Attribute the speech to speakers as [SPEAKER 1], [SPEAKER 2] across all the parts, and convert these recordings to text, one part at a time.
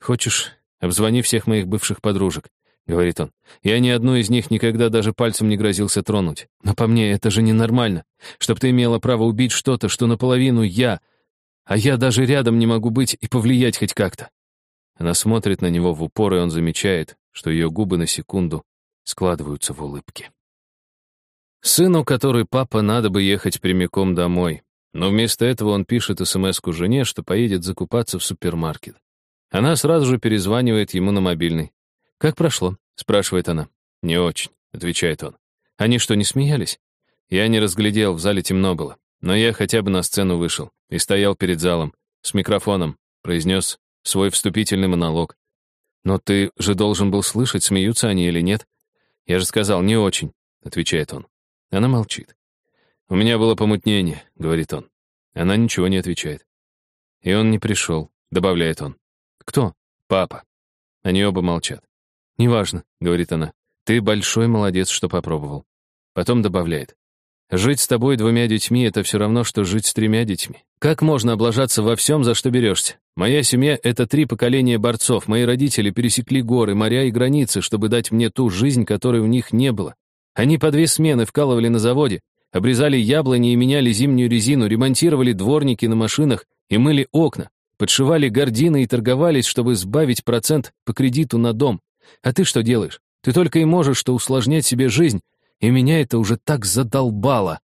[SPEAKER 1] Хочешь, обзвони всех моих бывших подружек, говорит он. Я ни одну из них никогда даже пальцем не грозился тронуть. Но по мне это же ненормально, чтоб ты имела право убить что-то, что наполовину я, а я даже рядом не могу быть и повлиять хоть как-то. Она смотрит на него в упор, и он замечает, что ее губы на секунду складываются в улыбке. Сыну, который папа, надо бы ехать прямиком домой. Но вместо этого он пишет смс жене, что поедет закупаться в супермаркет. Она сразу же перезванивает ему на мобильный. «Как прошло?» — спрашивает она. «Не очень», — отвечает он. «Они что, не смеялись?» Я не разглядел, в зале темно было. Но я хотя бы на сцену вышел и стоял перед залом, с микрофоном, произнес свой вступительный монолог. «Но ты же должен был слышать, смеются они или нет?» «Я же сказал, не очень», — отвечает он. Она молчит. «У меня было помутнение», — говорит он. Она ничего не отвечает. «И он не пришел», — добавляет он. «Кто?» «Папа». Они оба молчат. «Неважно», — говорит она. «Ты большой молодец, что попробовал». Потом добавляет. «Жить с тобой двумя детьми — это все равно, что жить с тремя детьми. Как можно облажаться во всем, за что берешься? Моя семья — это три поколения борцов. Мои родители пересекли горы, моря и границы, чтобы дать мне ту жизнь, которой у них не было. Они по две смены вкалывали на заводе, обрезали яблони и меняли зимнюю резину, ремонтировали дворники на машинах и мыли окна, подшивали гардины и торговались, чтобы сбавить процент по кредиту на дом. А ты что делаешь? Ты только и можешь что усложнять себе жизнь, и меня это уже так задолбало.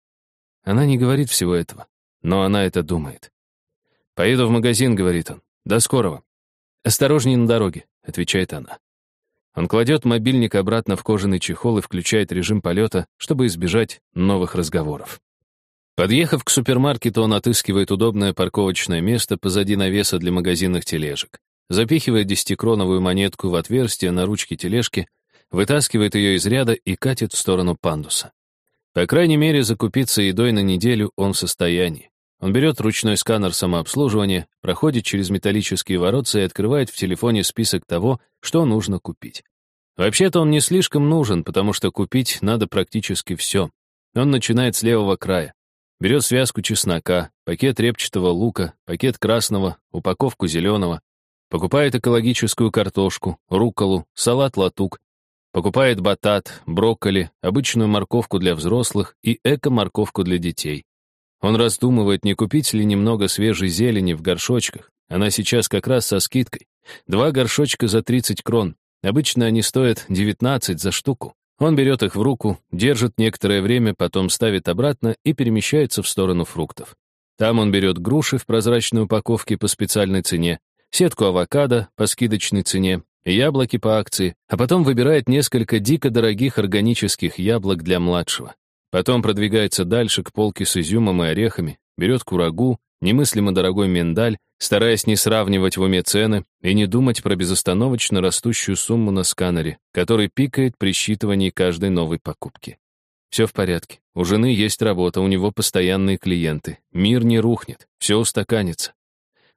[SPEAKER 1] Она не говорит всего этого, но она это думает. «Поеду в магазин», — говорит он. «До скорого». «Осторожней на дороге», — отвечает она. Он кладет мобильник обратно в кожаный чехол и включает режим полета, чтобы избежать новых разговоров. Подъехав к супермаркету, он отыскивает удобное парковочное место позади навеса для магазинных тележек. Запихивает десятикроновую монетку в отверстие на ручке тележки, вытаскивает ее из ряда и катит в сторону пандуса. По крайней мере, закупиться едой на неделю он в состоянии. Он берет ручной сканер самообслуживания, проходит через металлические воротца и открывает в телефоне список того, что нужно купить. Вообще-то он не слишком нужен, потому что купить надо практически все. Он начинает с левого края. Берет связку чеснока, пакет репчатого лука, пакет красного, упаковку зеленого, покупает экологическую картошку, руколу, салат-латук, покупает батат, брокколи, обычную морковку для взрослых и эко-морковку для детей. Он раздумывает, не купить ли немного свежей зелени в горшочках. Она сейчас как раз со скидкой. Два горшочка за 30 крон. Обычно они стоят 19 за штуку. Он берет их в руку, держит некоторое время, потом ставит обратно и перемещается в сторону фруктов. Там он берет груши в прозрачной упаковке по специальной цене, сетку авокадо по скидочной цене, яблоки по акции, а потом выбирает несколько дико дорогих органических яблок для младшего. Потом продвигается дальше к полке с изюмом и орехами, берет курагу, немыслимо дорогой миндаль, стараясь не сравнивать в уме цены и не думать про безостановочно растущую сумму на сканере, который пикает при считывании каждой новой покупки. Все в порядке. У жены есть работа, у него постоянные клиенты. Мир не рухнет, все устаканится.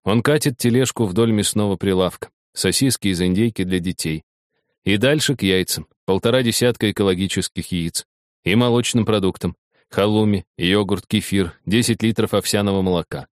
[SPEAKER 1] Он катит тележку вдоль мясного прилавка, сосиски из индейки для детей. И дальше к яйцам, полтора десятка экологических яиц, и молочным продуктам, халуми, йогурт, кефир, 10 литров овсяного молока.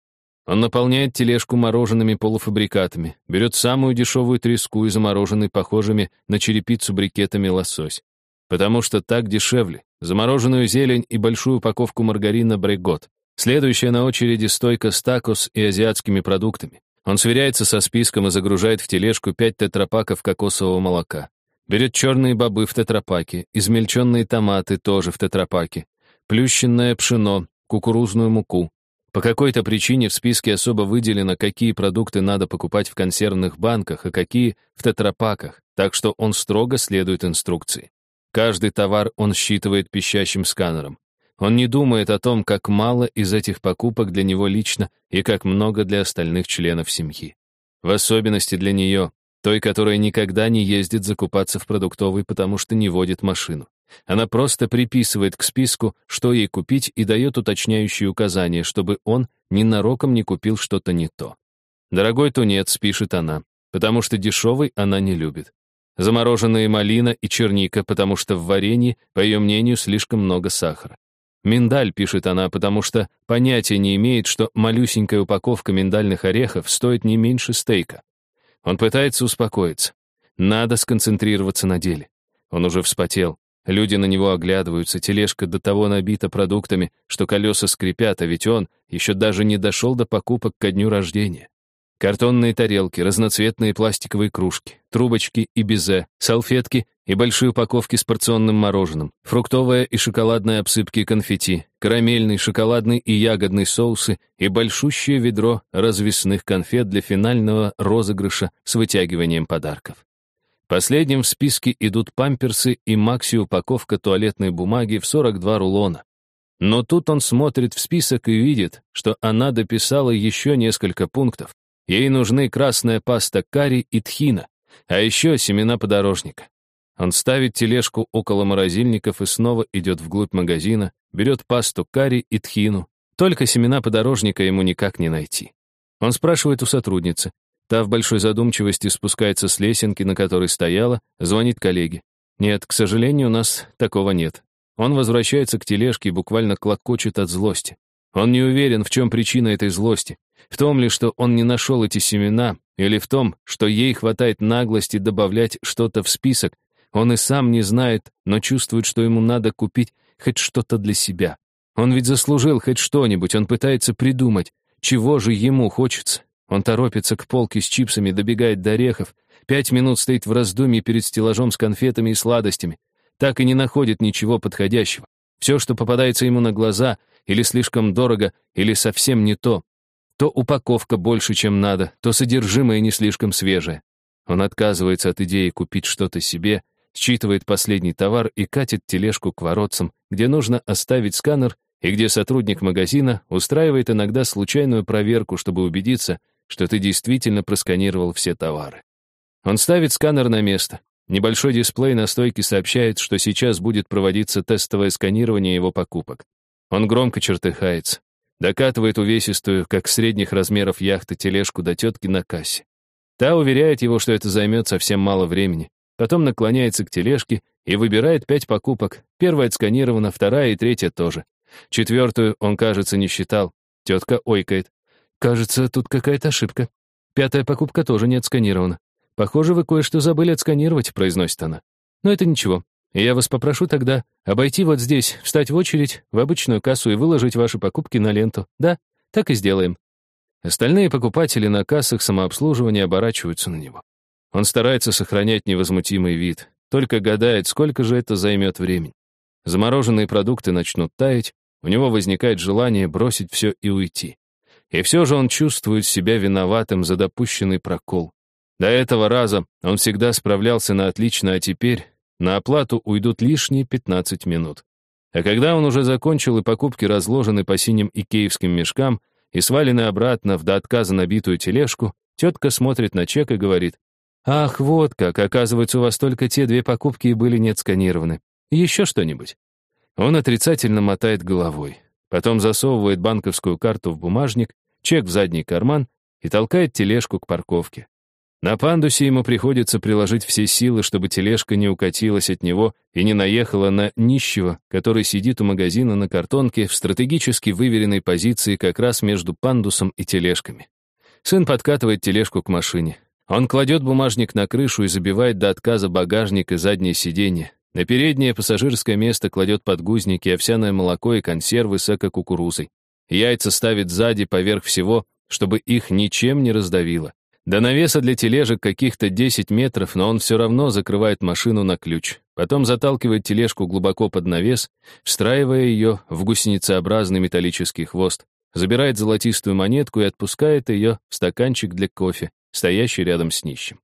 [SPEAKER 1] Он наполняет тележку мороженными полуфабрикатами, берет самую дешевую треску и замороженный похожими на черепицу брикетами лосось. Потому что так дешевле. Замороженную зелень и большую упаковку маргарина Брегот. Следующая на очереди стойка с такос и азиатскими продуктами. Он сверяется со списком и загружает в тележку пять тетрапаков кокосового молока. Берет черные бобы в тетрапаке, измельченные томаты тоже в тетрапаке, плющенное пшено, кукурузную муку. По какой-то причине в списке особо выделено, какие продукты надо покупать в консервных банках, а какие в тетрапаках, так что он строго следует инструкции. Каждый товар он считывает пищащим сканером. Он не думает о том, как мало из этих покупок для него лично и как много для остальных членов семьи. В особенности для нее, той, которая никогда не ездит закупаться в продуктовый, потому что не водит машину. Она просто приписывает к списку, что ей купить, и дает уточняющие указания, чтобы он ненароком не купил что-то не то. «Дорогой тунец», — пишет она, потому что дешевый она не любит. Замороженные малина и черника, потому что в варенье, по ее мнению, слишком много сахара. Миндаль, пишет она, потому что понятия не имеет, что малюсенькая упаковка миндальных орехов стоит не меньше стейка. Он пытается успокоиться. Надо сконцентрироваться на деле. Он уже вспотел. Люди на него оглядываются, тележка до того набита продуктами, что колеса скрипят, а ведь он еще даже не дошел до покупок ко дню рождения. Картонные тарелки, разноцветные пластиковые кружки, трубочки и безе, салфетки и большие упаковки с порционным мороженым, фруктовая и шоколадная обсыпки конфетти, карамельный, шоколадный и ягодный соусы и большущее ведро развесных конфет для финального розыгрыша с вытягиванием подарков. Последним в списке идут памперсы и макси-упаковка туалетной бумаги в 42 рулона. Но тут он смотрит в список и видит, что она дописала еще несколько пунктов. Ей нужны красная паста карри и тхина, а еще семена подорожника. Он ставит тележку около морозильников и снова идет вглубь магазина, берет пасту карри и тхину. Только семена подорожника ему никак не найти. Он спрашивает у сотрудницы. Та в большой задумчивости спускается с лесенки, на которой стояла, звонит коллеге. Нет, к сожалению, у нас такого нет. Он возвращается к тележке и буквально клокочет от злости. Он не уверен, в чем причина этой злости. В том ли, что он не нашел эти семена, или в том, что ей хватает наглости добавлять что-то в список, он и сам не знает, но чувствует, что ему надо купить хоть что-то для себя. Он ведь заслужил хоть что-нибудь, он пытается придумать, чего же ему хочется. Он торопится к полке с чипсами, добегает до орехов, пять минут стоит в раздумье перед стеллажом с конфетами и сладостями, так и не находит ничего подходящего. Все, что попадается ему на глаза, или слишком дорого, или совсем не то. То упаковка больше, чем надо, то содержимое не слишком свежее. Он отказывается от идеи купить что-то себе, считывает последний товар и катит тележку к воротцам, где нужно оставить сканер и где сотрудник магазина устраивает иногда случайную проверку, чтобы убедиться, что ты действительно просканировал все товары. Он ставит сканер на место. Небольшой дисплей на стойке сообщает, что сейчас будет проводиться тестовое сканирование его покупок. Он громко чертыхается. Докатывает увесистую, как средних размеров яхты, тележку до тетки на кассе. Та уверяет его, что это займет совсем мало времени. Потом наклоняется к тележке и выбирает пять покупок. Первая отсканирована, вторая и третья тоже. Четвертую он, кажется, не считал. Тетка ойкает. «Кажется, тут какая-то ошибка. Пятая покупка тоже не отсканирована. Похоже, вы кое-что забыли отсканировать», — произносит она. «Но это ничего. Я вас попрошу тогда обойти вот здесь, встать в очередь, в обычную кассу и выложить ваши покупки на ленту. Да, так и сделаем». Остальные покупатели на кассах самообслуживания оборачиваются на него. Он старается сохранять невозмутимый вид, только гадает, сколько же это займет времени. Замороженные продукты начнут таять, у него возникает желание бросить все и уйти. И все же он чувствует себя виноватым за допущенный прокол. До этого раза он всегда справлялся на отлично, а теперь на оплату уйдут лишние 15 минут. А когда он уже закончил и покупки разложены по синим икеевским мешкам и свалены обратно в до отказа набитую тележку, тетка смотрит на чек и говорит, «Ах, вот как, оказывается, у вас только те две покупки и были не отсканированы. Еще что-нибудь?» Он отрицательно мотает головой, потом засовывает банковскую карту в бумажник, чек в задний карман и толкает тележку к парковке. На пандусе ему приходится приложить все силы, чтобы тележка не укатилась от него и не наехала на нищего, который сидит у магазина на картонке в стратегически выверенной позиции как раз между пандусом и тележками. Сын подкатывает тележку к машине. Он кладет бумажник на крышу и забивает до отказа багажник и заднее сиденье. На переднее пассажирское место кладет подгузники, овсяное молоко и консервы с эко-кукурузой. Яйца ставит сзади поверх всего, чтобы их ничем не раздавило. До навеса для тележек каких-то 10 метров, но он все равно закрывает машину на ключ. Потом заталкивает тележку глубоко под навес, встраивая ее в гусеницеобразный металлический хвост, забирает золотистую монетку и отпускает ее в стаканчик для кофе, стоящий рядом с нищим.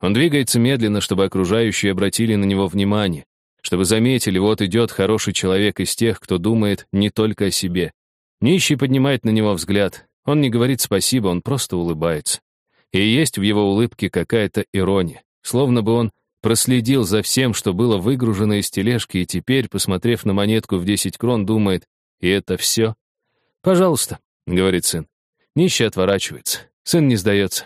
[SPEAKER 1] Он двигается медленно, чтобы окружающие обратили на него внимание, чтобы заметили, вот идет хороший человек из тех, кто думает не только о себе. Нищий поднимает на него взгляд. Он не говорит спасибо, он просто улыбается. И есть в его улыбке какая-то ирония, словно бы он проследил за всем, что было выгружено из тележки, и теперь, посмотрев на монетку в 10 крон, думает, и это все? «Пожалуйста», — говорит сын. Нищий отворачивается. Сын не сдается.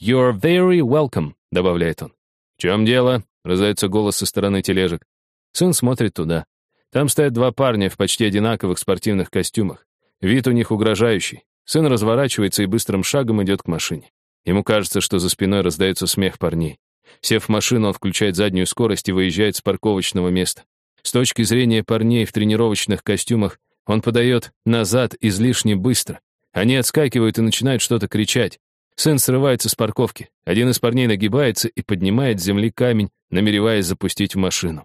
[SPEAKER 1] «You're very welcome», — добавляет он. «В чем дело?» — раздается голос со стороны тележек. Сын смотрит туда. Там стоят два парня в почти одинаковых спортивных костюмах. Вид у них угрожающий. Сын разворачивается и быстрым шагом идет к машине. Ему кажется, что за спиной раздается смех парней. Сев в машину, он включает заднюю скорость и выезжает с парковочного места. С точки зрения парней в тренировочных костюмах, он подает назад излишне быстро. Они отскакивают и начинают что-то кричать. Сын срывается с парковки. Один из парней нагибается и поднимает с земли камень, намереваясь запустить в машину.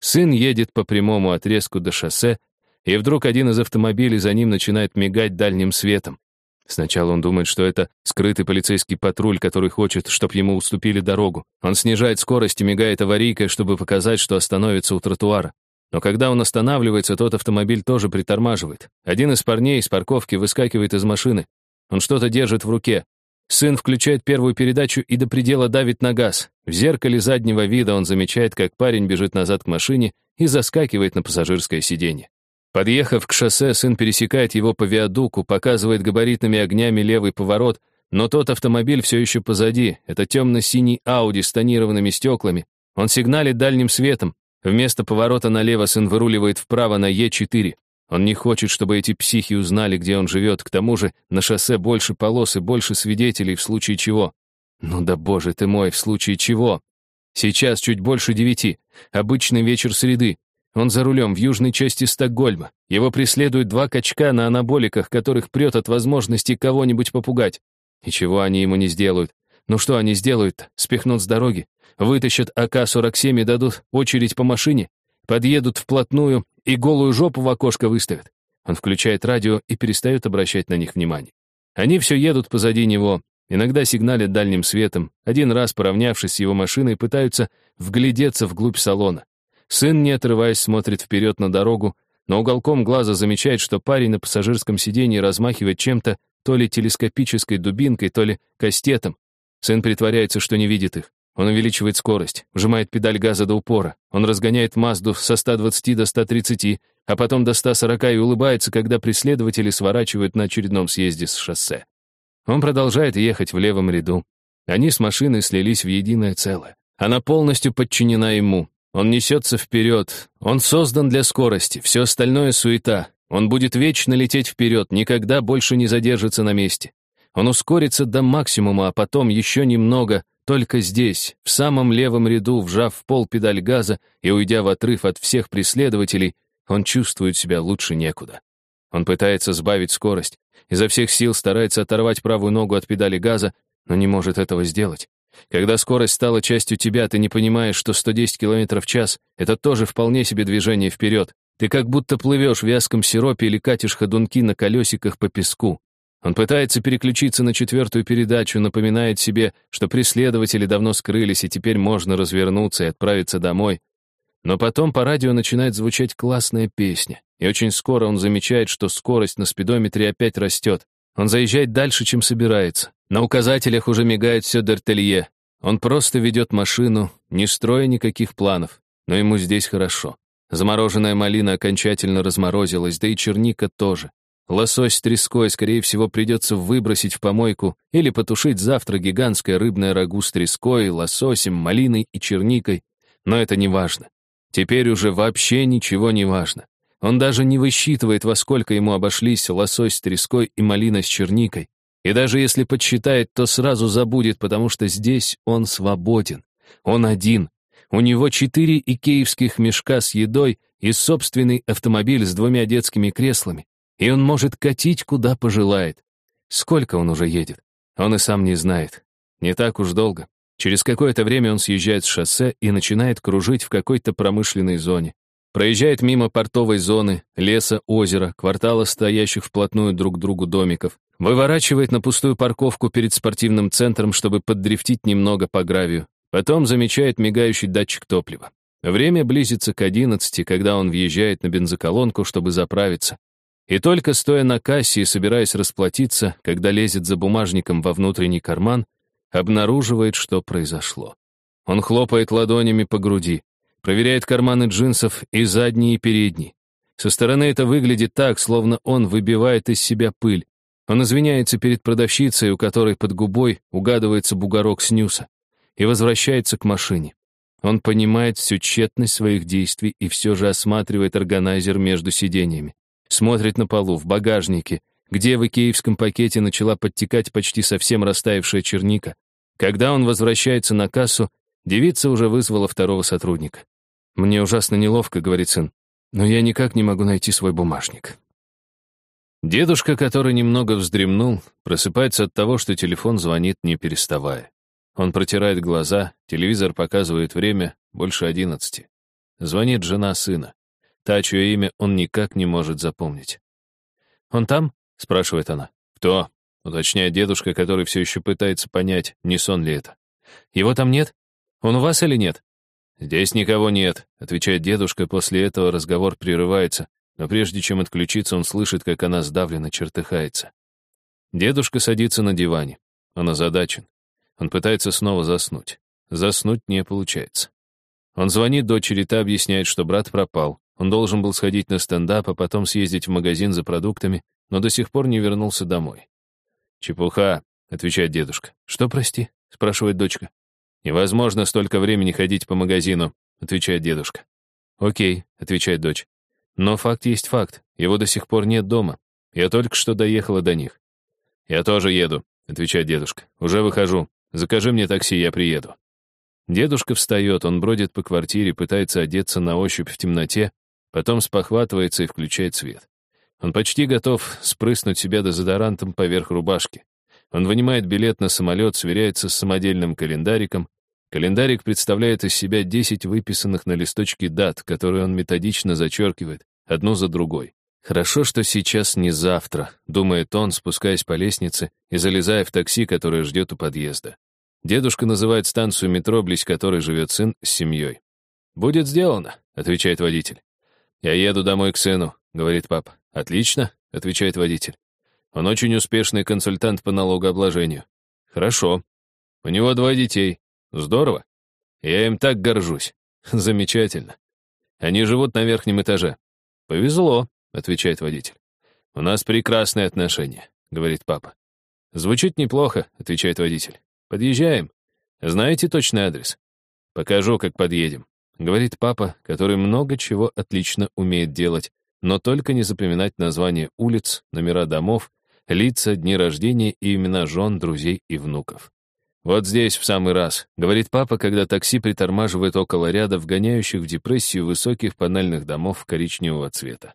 [SPEAKER 1] Сын едет по прямому отрезку до шоссе, и вдруг один из автомобилей за ним начинает мигать дальним светом. Сначала он думает, что это скрытый полицейский патруль, который хочет, чтобы ему уступили дорогу. Он снижает скорость и мигает аварийкой, чтобы показать, что остановится у тротуара. Но когда он останавливается, тот автомобиль тоже притормаживает. Один из парней из парковки выскакивает из машины. Он что-то держит в руке. Сын включает первую передачу и до предела давит на газ. В зеркале заднего вида он замечает, как парень бежит назад к машине и заскакивает на пассажирское сиденье. Подъехав к шоссе, сын пересекает его по виадуку, показывает габаритными огнями левый поворот, но тот автомобиль все еще позади. Это темно-синий Ауди с тонированными стеклами. Он сигналит дальним светом. Вместо поворота налево сын выруливает вправо на Е4. Он не хочет, чтобы эти психи узнали, где он живет. К тому же на шоссе больше полос и больше свидетелей в случае чего. Ну да боже ты мой, в случае чего? Сейчас чуть больше девяти. Обычный вечер среды. Он за рулем в южной части Стокгольма. Его преследуют два качка на анаболиках, которых прет от возможности кого-нибудь попугать. Ничего они ему не сделают. Ну что они сделают-то? Спихнут с дороги? Вытащат АК-47 и дадут очередь по машине? Подъедут вплотную и голую жопу в окошко выставят? Он включает радио и перестает обращать на них внимание. Они все едут позади него, иногда сигналят дальним светом, один раз, поравнявшись с его машиной, пытаются вглядеться вглубь салона. Сын, не отрываясь, смотрит вперед на дорогу, но уголком глаза замечает, что парень на пассажирском сиденье размахивает чем-то, то ли телескопической дубинкой, то ли кастетом. Сын притворяется, что не видит их. Он увеличивает скорость, вжимает педаль газа до упора. Он разгоняет Мазду со 120 до 130, а потом до 140 и улыбается, когда преследователи сворачивают на очередном съезде с шоссе. Он продолжает ехать в левом ряду. Они с машиной слились в единое целое. Она полностью подчинена ему, он несется вперед. Он создан для скорости. Все остальное — суета. Он будет вечно лететь вперед, никогда больше не задержится на месте. Он ускорится до максимума, а потом еще немного, только здесь, в самом левом ряду, вжав в пол педаль газа и уйдя в отрыв от всех преследователей, он чувствует себя лучше некуда. Он пытается сбавить скорость, изо всех сил старается оторвать правую ногу от педали газа, но не может этого сделать. Когда скорость стала частью тебя, ты не понимаешь, что 110 км в час — это тоже вполне себе движение вперед. Ты как будто плывешь в вязком сиропе или катишь ходунки на колесиках по песку. Он пытается переключиться на четвертую передачу, напоминает себе, что преследователи давно скрылись, и теперь можно развернуться и отправиться домой. Но потом по радио начинает звучать классная песня, и очень скоро он замечает, что скорость на спидометре опять растет. Он заезжает дальше, чем собирается. На указателях уже мигает все Д'Артелье. Он просто ведет машину, не строя никаких планов. Но ему здесь хорошо. Замороженная малина окончательно разморозилась, да и черника тоже. Лосось с треской, скорее всего, придется выбросить в помойку или потушить завтра гигантское рыбное рагу с треской, лососем, малиной и черникой. Но это не важно. Теперь уже вообще ничего не важно. Он даже не высчитывает, во сколько ему обошлись лосось с треской и малина с черникой. И даже если подсчитает, то сразу забудет, потому что здесь он свободен. Он один. У него четыре икеевских мешка с едой и собственный автомобиль с двумя детскими креслами. И он может катить, куда пожелает. Сколько он уже едет? Он и сам не знает. Не так уж долго. Через какое-то время он съезжает с шоссе и начинает кружить в какой-то промышленной зоне. Проезжает мимо портовой зоны, леса, озера, квартала стоящих вплотную друг к другу домиков. Выворачивает на пустую парковку перед спортивным центром, чтобы поддрифтить немного по гравию. Потом замечает мигающий датчик топлива. Время близится к 11, когда он въезжает на бензоколонку, чтобы заправиться. И только стоя на кассе и собираясь расплатиться, когда лезет за бумажником во внутренний карман, обнаруживает, что произошло. Он хлопает ладонями по груди. Проверяет карманы джинсов и задние, и передние. Со стороны это выглядит так, словно он выбивает из себя пыль. Он извиняется перед продавщицей, у которой под губой угадывается бугорок снюса, и возвращается к машине. Он понимает всю тщетность своих действий и все же осматривает органайзер между сиденьями. Смотрит на полу, в багажнике, где в икеевском пакете начала подтекать почти совсем растаявшая черника. Когда он возвращается на кассу, девица уже вызвала второго сотрудника. «Мне ужасно неловко», — говорит сын, «но я никак не могу найти свой бумажник». Дедушка, который немного вздремнул, просыпается от того, что телефон звонит, не переставая. Он протирает глаза, телевизор показывает время, больше одиннадцати. Звонит жена сына. Та, чье имя он никак не может запомнить. «Он там?» — спрашивает она. «Кто?» — уточняет дедушка, который все еще пытается понять, не сон ли это. «Его там нет? Он у вас или нет?» «Здесь никого нет», — отвечает дедушка, после этого разговор прерывается, но прежде чем отключиться, он слышит, как она сдавленно чертыхается. Дедушка садится на диване. Он озадачен. Он пытается снова заснуть. Заснуть не получается. Он звонит дочери, та объясняет, что брат пропал. Он должен был сходить на стендап, а потом съездить в магазин за продуктами, но до сих пор не вернулся домой. «Чепуха», — отвечает дедушка. «Что, прости?» — спрашивает дочка. «Невозможно столько времени ходить по магазину», — отвечает дедушка. «Окей», — отвечает дочь. Но факт есть факт. Его до сих пор нет дома. Я только что доехала до них. «Я тоже еду», — отвечает дедушка. «Уже выхожу. Закажи мне такси, я приеду». Дедушка встает, он бродит по квартире, пытается одеться на ощупь в темноте, потом спохватывается и включает свет. Он почти готов спрыснуть себя дезодорантом поверх рубашки. Он вынимает билет на самолет, сверяется с самодельным календариком, Календарик представляет из себя 10 выписанных на листочке дат, которые он методично зачеркивает, одну за другой. «Хорошо, что сейчас не завтра», — думает он, спускаясь по лестнице и залезая в такси, которое ждет у подъезда. Дедушка называет станцию метро, близ которой живет сын с семьей. «Будет сделано», — отвечает водитель. «Я еду домой к сыну», — говорит папа. «Отлично», — отвечает водитель. «Он очень успешный консультант по налогообложению». «Хорошо. У него двое детей, Здорово. Я им так горжусь. Замечательно. Они живут на верхнем этаже. Повезло, отвечает водитель. У нас прекрасные отношения, говорит папа. Звучит неплохо, отвечает водитель. Подъезжаем. Знаете точный адрес? Покажу, как подъедем, говорит папа, который много чего отлично умеет делать, но только не запоминать названия улиц, номера домов, лица, дни рождения и имена жен, друзей и внуков. «Вот здесь в самый раз», — говорит папа, когда такси притормаживает около ряда вгоняющих в депрессию высоких панельных домов коричневого цвета.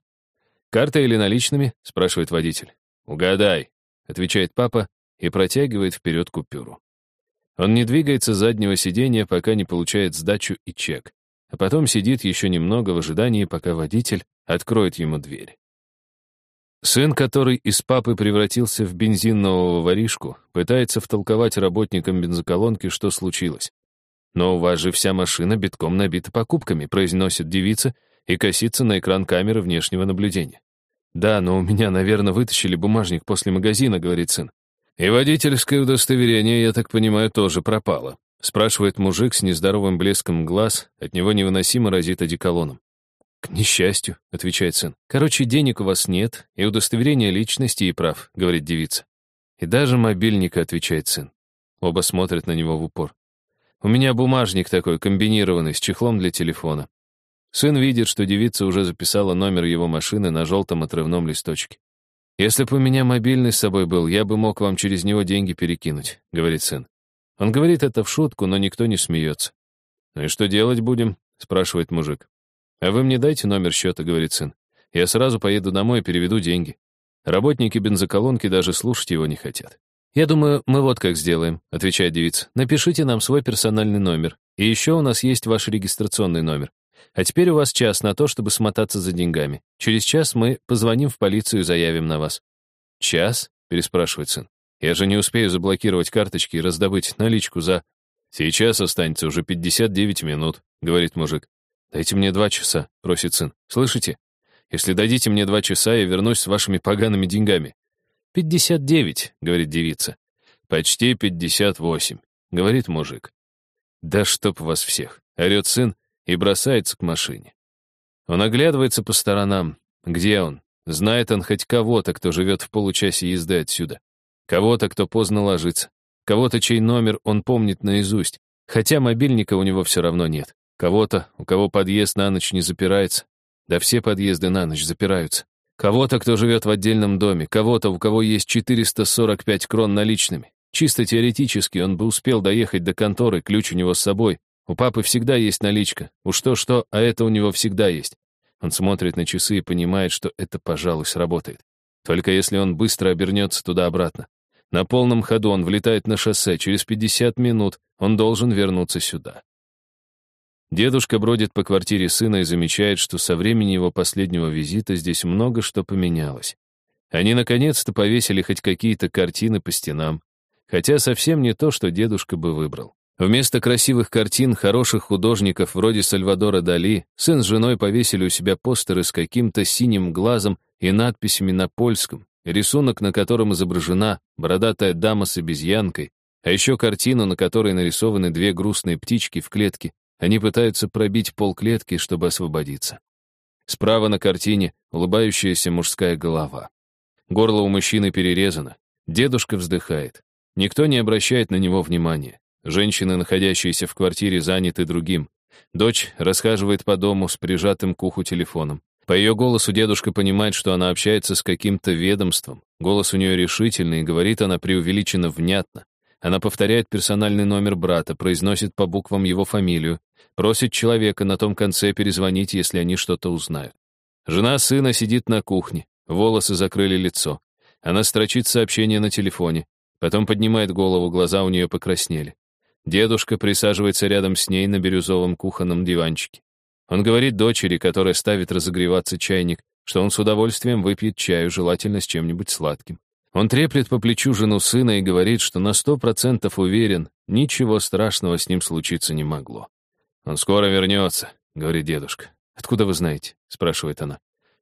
[SPEAKER 1] «Карта или наличными?» — спрашивает водитель. «Угадай», — отвечает папа и протягивает вперед купюру. Он не двигается с заднего сиденья, пока не получает сдачу и чек, а потом сидит еще немного в ожидании, пока водитель откроет ему дверь. Сын, который из папы превратился в бензинового воришку, пытается втолковать работникам бензоколонки, что случилось. «Но у вас же вся машина битком набита покупками», произносит девица и косится на экран камеры внешнего наблюдения. «Да, но у меня, наверное, вытащили бумажник после магазина», — говорит сын. «И водительское удостоверение, я так понимаю, тоже пропало», — спрашивает мужик с нездоровым блеском глаз, от него невыносимо разит одеколоном. «К несчастью», — отвечает сын. «Короче, денег у вас нет, и удостоверения личности и прав», — говорит девица. «И даже мобильника», — отвечает сын. Оба смотрят на него в упор. «У меня бумажник такой, комбинированный, с чехлом для телефона». Сын видит, что девица уже записала номер его машины на желтом отрывном листочке. «Если бы у меня мобильный с собой был, я бы мог вам через него деньги перекинуть», — говорит сын. Он говорит это в шутку, но никто не смеется. «Ну и что делать будем?» — спрашивает мужик. «А вы мне дайте номер счета», — говорит сын. «Я сразу поеду домой и переведу деньги». Работники бензоколонки даже слушать его не хотят. «Я думаю, мы вот как сделаем», — отвечает девица. «Напишите нам свой персональный номер. И еще у нас есть ваш регистрационный номер. А теперь у вас час на то, чтобы смотаться за деньгами. Через час мы позвоним в полицию и заявим на вас». «Час?» — переспрашивает сын. «Я же не успею заблокировать карточки и раздобыть наличку за...» «Сейчас останется уже 59 минут», — говорит мужик. «Дайте мне два часа», — просит сын. «Слышите? Если дадите мне два часа, я вернусь с вашими погаными деньгами». «Пятьдесят девять», — говорит девица. «Почти пятьдесят восемь», — говорит мужик. «Да чтоб вас всех!» — орет сын и бросается к машине. Он оглядывается по сторонам. Где он? Знает он хоть кого-то, кто живет в получасе езды отсюда. Кого-то, кто поздно ложится. Кого-то, чей номер он помнит наизусть. Хотя мобильника у него все равно нет. Кого-то, у кого подъезд на ночь не запирается. Да все подъезды на ночь запираются. Кого-то, кто живет в отдельном доме, кого-то, у кого есть 445 крон наличными. Чисто теоретически он бы успел доехать до конторы, ключ у него с собой. У папы всегда есть наличка. Уж то-что, а это у него всегда есть. Он смотрит на часы и понимает, что это, пожалуй, сработает. Только если он быстро обернется туда-обратно. На полном ходу он влетает на шоссе. Через 50 минут он должен вернуться сюда. Дедушка бродит по квартире сына и замечает, что со времени его последнего визита здесь много что поменялось. Они наконец-то повесили хоть какие-то картины по стенам, хотя совсем не то, что дедушка бы выбрал. Вместо красивых картин хороших художников вроде Сальвадора Дали сын с женой повесили у себя постеры с каким-то синим глазом и надписями на польском, рисунок, на котором изображена бородатая дама с обезьянкой, а еще картину, на которой нарисованы две грустные птички в клетке они пытаются пробить пол клетки, чтобы освободиться. Справа на картине улыбающаяся мужская голова. Горло у мужчины перерезано. Дедушка вздыхает. Никто не обращает на него внимания. Женщины, находящиеся в квартире, заняты другим. Дочь расхаживает по дому с прижатым к уху телефоном. По ее голосу дедушка понимает, что она общается с каким-то ведомством. Голос у нее решительный, и говорит она преувеличенно внятно. Она повторяет персональный номер брата, произносит по буквам его фамилию, просит человека на том конце перезвонить, если они что-то узнают. Жена сына сидит на кухне, волосы закрыли лицо. Она строчит сообщение на телефоне, потом поднимает голову, глаза у нее покраснели. Дедушка присаживается рядом с ней на бирюзовом кухонном диванчике. Он говорит дочери, которая ставит разогреваться чайник, что он с удовольствием выпьет чаю, желательно с чем-нибудь сладким. Он треплет по плечу жену сына и говорит, что на сто процентов уверен, ничего страшного с ним случиться не могло. «Он скоро вернется», — говорит дедушка. «Откуда вы знаете?» — спрашивает она.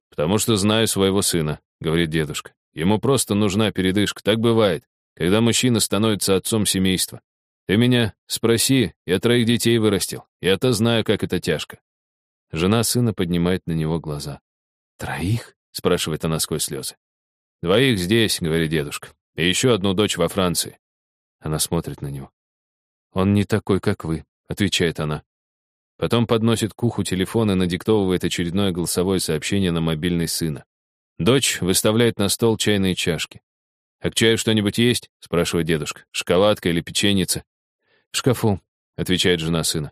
[SPEAKER 1] «Потому что знаю своего сына», — говорит дедушка. «Ему просто нужна передышка. Так бывает, когда мужчина становится отцом семейства. Ты меня спроси, я троих детей вырастил. Я-то знаю, как это тяжко». Жена сына поднимает на него глаза. «Троих?» — спрашивает она сквозь слезы. «Двоих здесь», — говорит дедушка, «и еще одну дочь во Франции». Она смотрит на него. «Он не такой, как вы», — отвечает она. Потом подносит к уху телефон и надиктовывает очередное голосовое сообщение на мобильный сына. Дочь выставляет на стол чайные чашки. «А к чаю что-нибудь есть?» — спрашивает дедушка. «Шоколадка или печеница?» «В шкафу», — отвечает жена сына.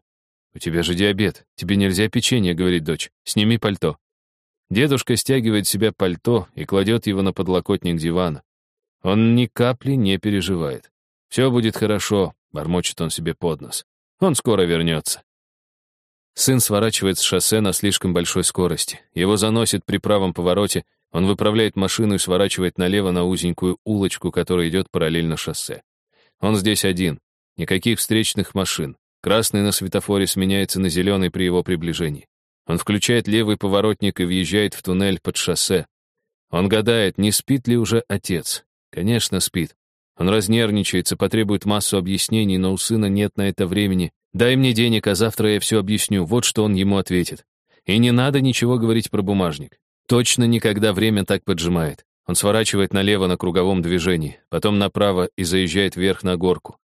[SPEAKER 1] «У тебя же диабет. Тебе нельзя печенье», — говорит дочь. «Сними пальто». Дедушка стягивает себя пальто и кладет его на подлокотник дивана. Он ни капли не переживает. «Все будет хорошо», — бормочет он себе под нос. «Он скоро вернется». Сын сворачивает с шоссе на слишком большой скорости. Его заносит при правом повороте, он выправляет машину и сворачивает налево на узенькую улочку, которая идет параллельно шоссе. Он здесь один. Никаких встречных машин. Красный на светофоре сменяется на зеленый при его приближении. Он включает левый поворотник и въезжает в туннель под шоссе. Он гадает, не спит ли уже отец. Конечно, спит. Он разнервничается, потребует массу объяснений, но у сына нет на это времени. «Дай мне денег, а завтра я все объясню». Вот что он ему ответит. И не надо ничего говорить про бумажник. Точно никогда время так поджимает. Он сворачивает налево на круговом движении, потом направо и заезжает вверх на горку.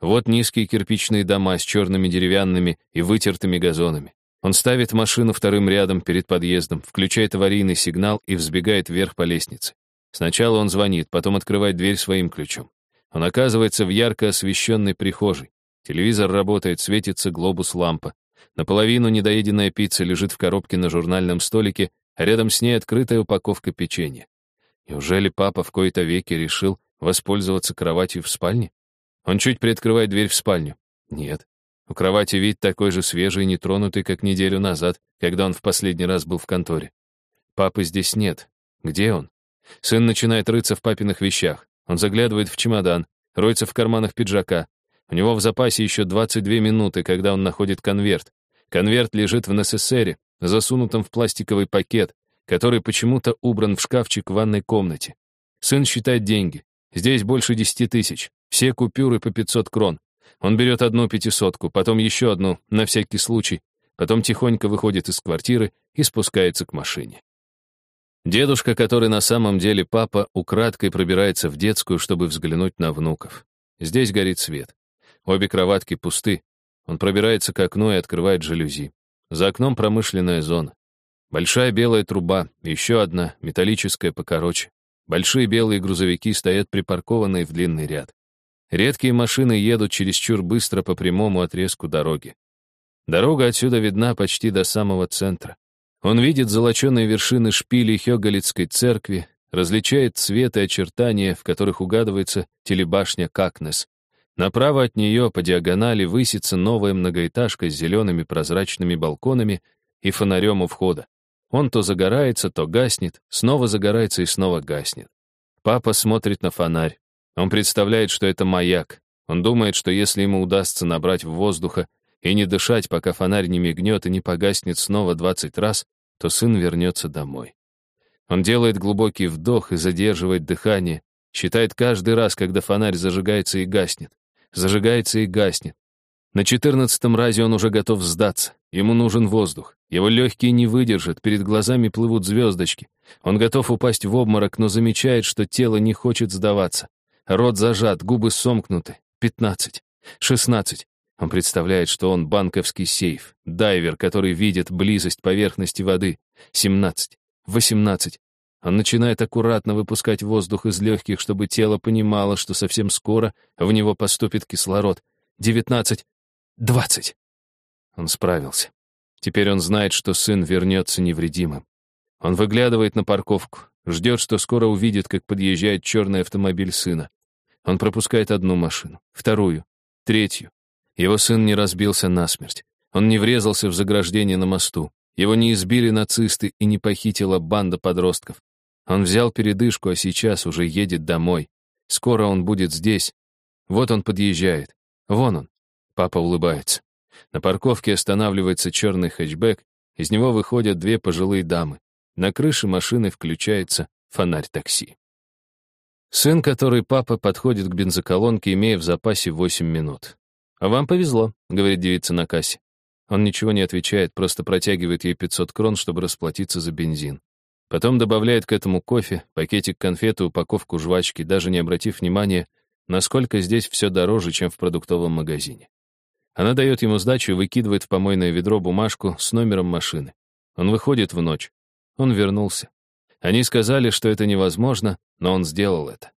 [SPEAKER 1] Вот низкие кирпичные дома с черными деревянными и вытертыми газонами. Он ставит машину вторым рядом перед подъездом, включает аварийный сигнал и взбегает вверх по лестнице. Сначала он звонит, потом открывает дверь своим ключом. Он оказывается в ярко освещенной прихожей. Телевизор работает, светится глобус лампа. Наполовину недоеденная пицца лежит в коробке на журнальном столике, а рядом с ней открытая упаковка печенья. Неужели папа в кои-то веке решил воспользоваться кроватью в спальне? Он чуть приоткрывает дверь в спальню. Нет, у кровати вид такой же свежий и нетронутый, как неделю назад, когда он в последний раз был в конторе. Папы здесь нет. Где он? Сын начинает рыться в папиных вещах. Он заглядывает в чемодан, роется в карманах пиджака. У него в запасе еще 22 минуты, когда он находит конверт. Конверт лежит в НССРе, засунутом в пластиковый пакет, который почему-то убран в шкафчик в ванной комнате. Сын считает деньги. Здесь больше 10 тысяч. Все купюры по 500 крон. Он берет одну пятисотку, потом еще одну, на всякий случай, потом тихонько выходит из квартиры и спускается к машине. Дедушка, который на самом деле папа, украдкой пробирается в детскую, чтобы взглянуть на внуков. Здесь горит свет. Обе кроватки пусты. Он пробирается к окну и открывает жалюзи. За окном промышленная зона. Большая белая труба, еще одна, металлическая покороче. Большие белые грузовики стоят припаркованные в длинный ряд. Редкие машины едут чересчур быстро по прямому отрезку дороги. Дорога отсюда видна почти до самого центра. Он видит золоченые вершины шпилей Хёгалицкой церкви, различает цвет и очертания, в которых угадывается телебашня Какнес. Направо от нее по диагонали высится новая многоэтажка с зелеными прозрачными балконами и фонарем у входа. Он то загорается, то гаснет, снова загорается и снова гаснет. Папа смотрит на фонарь. Он представляет, что это маяк. Он думает, что если ему удастся набрать воздуха и не дышать, пока фонарь не мигнет и не погаснет снова 20 раз, то сын вернется домой. Он делает глубокий вдох и задерживает дыхание, считает каждый раз, когда фонарь зажигается и гаснет. Зажигается и гаснет. На четырнадцатом разе он уже готов сдаться. Ему нужен воздух. Его легкие не выдержат, перед глазами плывут звездочки. Он готов упасть в обморок, но замечает, что тело не хочет сдаваться. Рот зажат, губы сомкнуты. Пятнадцать. Шестнадцать. Он представляет, что он банковский сейф, дайвер, который видит близость поверхности воды. Семнадцать. Восемнадцать. Он начинает аккуратно выпускать воздух из легких, чтобы тело понимало, что совсем скоро в него поступит кислород. Девятнадцать. Двадцать. Он справился. Теперь он знает, что сын вернется невредимым. Он выглядывает на парковку, ждет, что скоро увидит, как подъезжает черный автомобиль сына. Он пропускает одну машину, вторую, третью. Его сын не разбился насмерть. Он не врезался в заграждение на мосту. Его не избили нацисты и не похитила банда подростков. Он взял передышку, а сейчас уже едет домой. Скоро он будет здесь. Вот он подъезжает. Вон он. Папа улыбается. На парковке останавливается черный хэтчбэк, из него выходят две пожилые дамы. На крыше машины включается фонарь такси. Сын, который папа, подходит к бензоколонке, имея в запасе 8 минут. «А вам повезло», — говорит девица на кассе. Он ничего не отвечает, просто протягивает ей 500 крон, чтобы расплатиться за бензин. Потом добавляет к этому кофе, пакетик конфеты, упаковку жвачки, даже не обратив внимания, насколько здесь все дороже, чем в продуктовом магазине. Она дает ему сдачу и выкидывает в помойное ведро бумажку с номером машины. Он выходит в ночь. Он вернулся. Они сказали, что это невозможно, но он сделал это.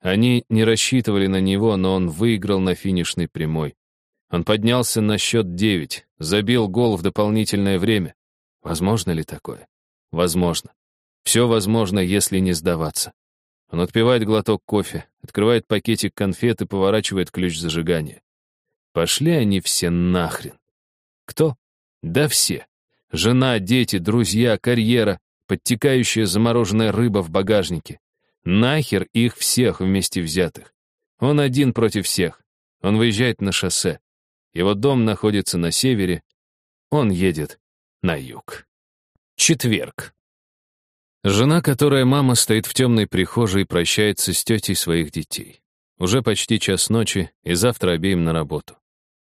[SPEAKER 1] Они не рассчитывали на него, но он выиграл на финишной прямой. Он поднялся на счет девять, забил гол в дополнительное время. Возможно ли такое? Возможно. Все возможно, если не сдаваться. Он отпивает глоток кофе, открывает пакетик конфет и поворачивает ключ зажигания. Пошли они все нахрен. Кто? Да все. Жена, дети, друзья, карьера, подтекающая замороженная рыба в багажнике. Нахер их всех вместе взятых. Он один против всех. Он выезжает на шоссе. Его дом находится на севере. Он едет на юг. Четверг. Жена, которая мама, стоит в темной прихожей и прощается с тетей своих детей. Уже почти час ночи, и завтра обеим на работу.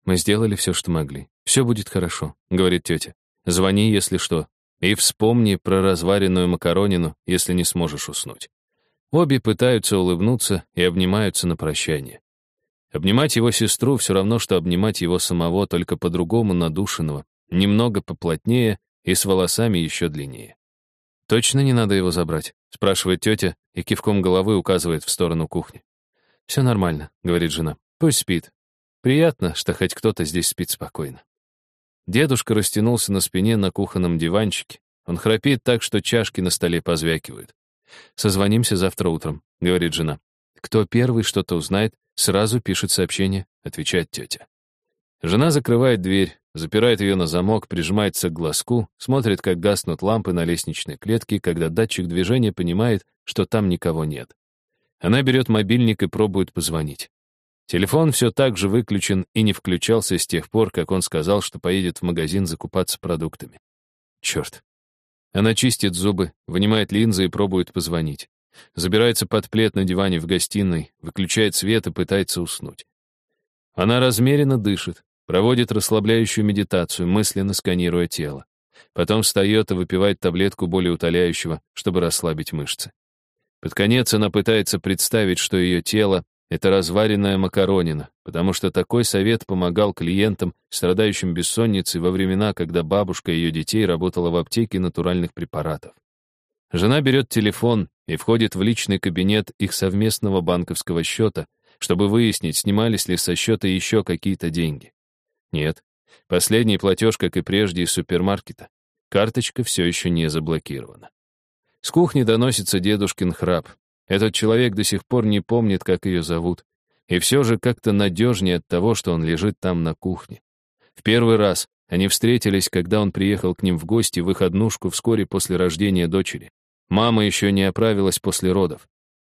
[SPEAKER 1] Мы сделали все, что могли. Все будет хорошо, говорит тетя. Звони, если что. И вспомни про разваренную макаронину, если не сможешь уснуть. Обе пытаются улыбнуться и обнимаются на прощание. Обнимать его сестру все равно, что обнимать его самого, только по-другому надушенного, немного поплотнее и с волосами еще длиннее. «Точно не надо его забрать?» — спрашивает тетя и кивком головы указывает в сторону кухни. «Все нормально», — говорит жена. «Пусть спит. Приятно, что хоть кто-то здесь спит спокойно. Дедушка растянулся на спине на кухонном диванчике. Он храпит так, что чашки на столе позвякивают. «Созвонимся завтра утром», — говорит жена. «Кто первый что-то узнает, сразу пишет сообщение», — отвечает тетя. Жена закрывает дверь, запирает ее на замок, прижимается к глазку, смотрит, как гаснут лампы на лестничной клетке, когда датчик движения понимает, что там никого нет. Она берет мобильник и пробует позвонить. Телефон все так же выключен и не включался с тех пор, как он сказал, что поедет в магазин закупаться продуктами. Черт. Она чистит зубы, вынимает линзы и пробует позвонить. Забирается под плед на диване в гостиной, выключает свет и пытается уснуть. Она размеренно дышит, проводит расслабляющую медитацию, мысленно сканируя тело. Потом встает и выпивает таблетку более утоляющего, чтобы расслабить мышцы. Под конец она пытается представить, что ее тело это разваренная макаронина, потому что такой совет помогал клиентам, страдающим бессонницей во времена, когда бабушка ее детей работала в аптеке натуральных препаратов. Жена берет телефон и входит в личный кабинет их совместного банковского счета, чтобы выяснить, снимались ли со счета еще какие-то деньги. Нет, последний платеж, как и прежде, из супермаркета. Карточка все еще не заблокирована. С кухни доносится дедушкин храп. Этот человек до сих пор не помнит, как ее зовут. И все же как-то надежнее от того, что он лежит там на кухне. В первый раз они встретились, когда он приехал к ним в гости в их однушку вскоре после рождения дочери. Мама еще не оправилась после родов.